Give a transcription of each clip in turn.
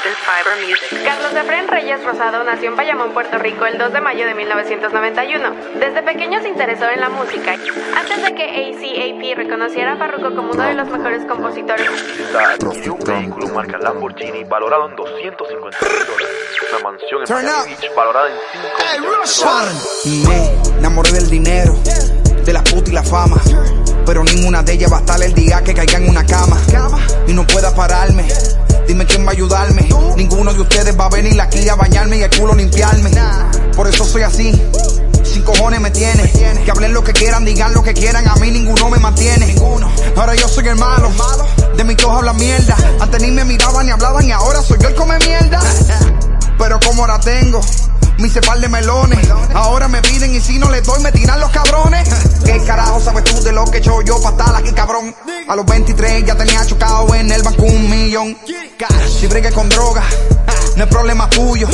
Golden Fiber Music. Carlos Efraín Reyes Rosado nació en Bayamón, Puerto Rico, el 2 de mayo de 1991. Desde pequeño se interesó en la música. Antes de que ACAP reconociera a Farruko como uno de los mejores compositores. Y un vehículo marca Lamborghini valorado en 250 mil dólares. Una mansión en Miami. Beach valorada en 5 millones de dólares. Me enamoré del dinero, de la puta y la fama. Pero ninguna de ellas va a estar el día que caiga en una cama. Y no pueda pararme. Dime quién va a ayudarme. Ustedes va a venir aquí a bañarme y el culo limpiarme. Por eso soy así. Sin cojones me tiene. Que hablen lo que quieran, digan lo que quieran. A mí ninguno me mantiene. Ahora yo soy el malo. De mis todos hablan mierda. Antes ni me miraban ni hablaban y ahora soy yo el come mierda. Pero como ahora tengo mis par de melones. Ahora me piden y si no les doy me tiran los cabrones. ¿Qué carajo sabes tú de lo que he yo para estar aquí, cabrón? A los 23 ya tenía chocado en el banco un millón. Si bregué con droga, no es problema tuyo.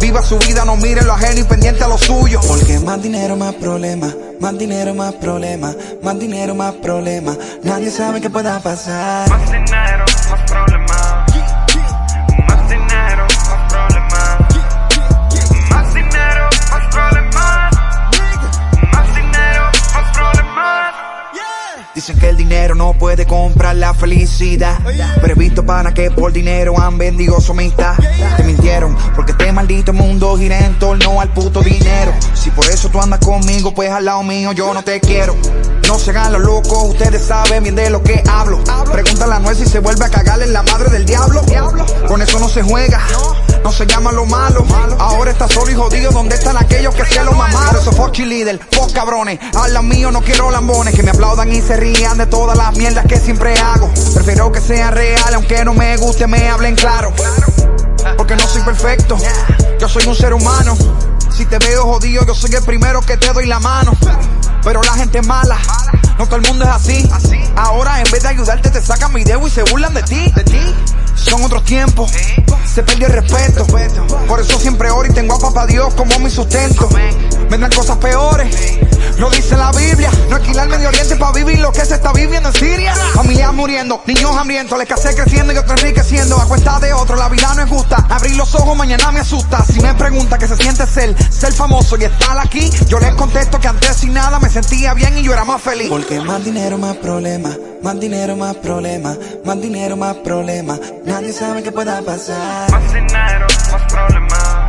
Viva su vida, no mire lo ajeno y pendiente a lo suyo. Porque más dinero, más problema. Más dinero, más problema. Más dinero, más problema. Nadie sabe qué pueda pasar. Más puede comprar la felicidad. Pero he visto para que por dinero han vendido su amistad. Te mintieron, porque este maldito mundo gira en torno al puto dinero. Si por eso tú andas conmigo, pues al lado mío yo no te quiero. No se hagan los locos, ustedes saben bien de lo que hablo. Pregúntale a Noel si se vuelve a cagarle en la madre del diablo. Con eso no se juega, no se llama lo malo. Ahora está solo y jodido, ¿dónde están aquellos que se lo mamaron? Por eso fuck líder, fuck cabrones. Hablan mío, no quiero lambones que me aplaudan y se rían de todas las mierdas que siempre hago. Prefiero que sean reales, aunque no me guste, me hablen claro. Porque no soy perfecto, yo soy un ser humano. Si te veo jodido, yo soy el primero que te doy la mano. Pero la gente es mala, no todo el mundo es así. Ahora en vez de ayudarte te sacan video y se burlan de ti. Son otros tiempos, se perdió el respeto. Por eso siempre oro y tengo a papá Dios como mi sustento. Vendrán cosas peores, lo dice la Biblia. No alquilar Medio Oriente para vivir lo que se está viviendo en Siria. Muriendo, niños hambrientos, la escasez creciendo y otro enriqueciendo. A cuesta de otro, la vida no es justa. Abrir los ojos mañana me asusta. Si me pregunta que se siente ser, ser famoso y estar aquí, yo les contesto que antes sin nada me sentía bien y yo era más feliz. Porque más dinero, más problema. Más dinero, más problema. Más dinero, más problema. Nadie sabe qué pueda pasar. Más dinero, más problemas.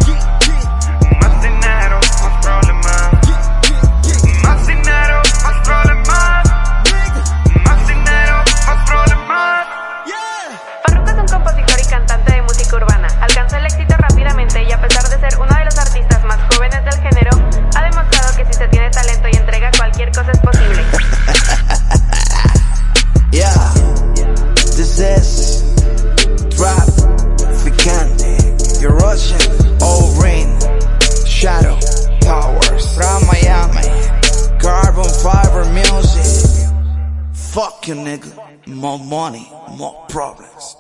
Music. Fuck you, nigga. More money, more problems.